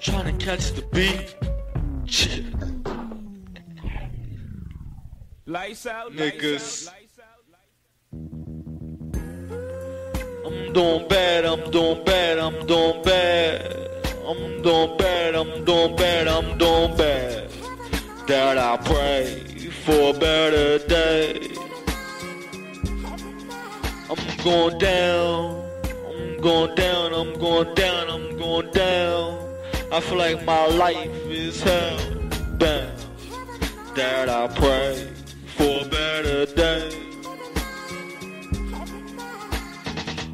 Trying to catch the beat. Lights out, Niggas. lights out, lights out. I'm doing bad, I'm doing bad, I'm doing bad. I'm doing bad, I'm doing bad, I'm doing bad. That I pray for a better day. I'm going down, I'm going down, I'm going down, I'm going down. I feel like my life is hell. That I pray for better day.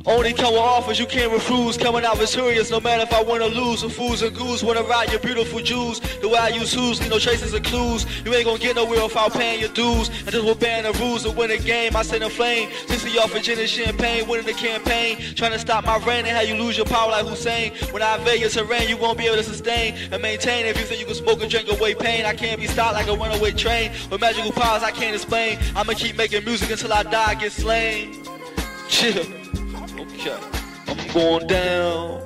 Only come with offers you can't refuse. Coming out victorious, no matter if I win or lose. The fools and goons wanna ride your beautiful Jews. The way I use who's, leave no traces of clues. You ain't gonna get nowhere without paying your dues. And just with ban the rules to win a game. I send a flame. 60 off gin and champagne, winning the campaign. Trying to stop my reign and how you lose your power like Hussein. When I invade your terrain, you won't be able to sustain and maintain. If you think you can smoke and drink away pain, I can't be stopped like a runaway train. With magical powers I can't explain. I'ma keep making music until I die, get slain. Chill. Okay. I'm going down.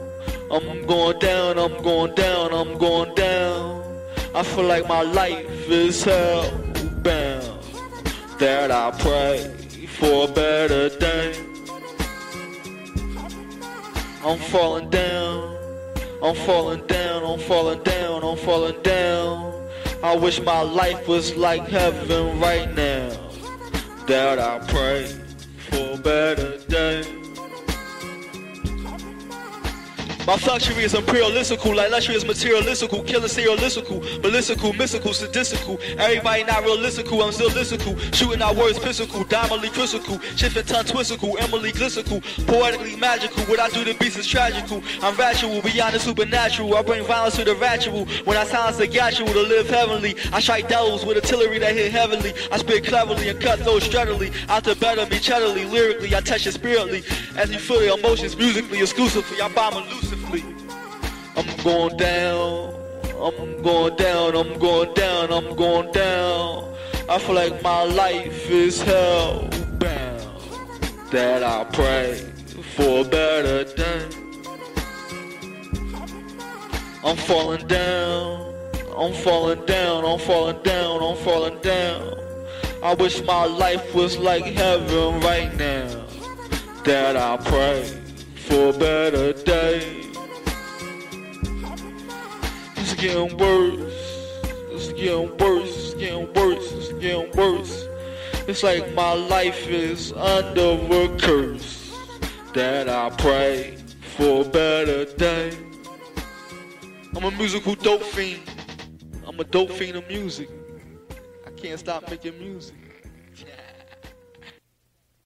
I'm going down. I'm going down. I'm going down. I feel like my life is hell bound. That I pray for a better day. I'm falling down. I'm falling down. I'm falling down. I'm falling down. I wish my life was like heaven right now. That I pray for a better day. My luxury is imperialistical, like luxury is materialistical, killing serialistical, ballistical, mystical, sadistical. Everybody not realistical, I'm still listical. Shooting out words physical, diamondly critical, shifting tongue twistical, Emily glistical, poetically magical. What I do to beats is tragical. I'm rational, beyond the supernatural. I bring violence to the ritual. When I silence the gatual to live heavenly, I strike devils with artillery that hit heavily. I spit cleverly and cut those steadily. Out to better me cheddarly, lyrically, I touch it spiritly. As you feel the emotions musically, exclusively, I bomb I'm going down. I'm going down. I'm going down. I'm going down. I feel like my life is hell bound. That I pray for a better day. I'm falling down. I'm falling down. I'm falling down. I'm falling down. I wish my life was like heaven right now. That I pray for a better day. It's getting worse. It's getting worse. It's getting worse. It's getting worse. It's like my life is under a curse. That I pray for a better day. I'm a musical dope fiend. I'm a dope fiend of music. I can't stop making music.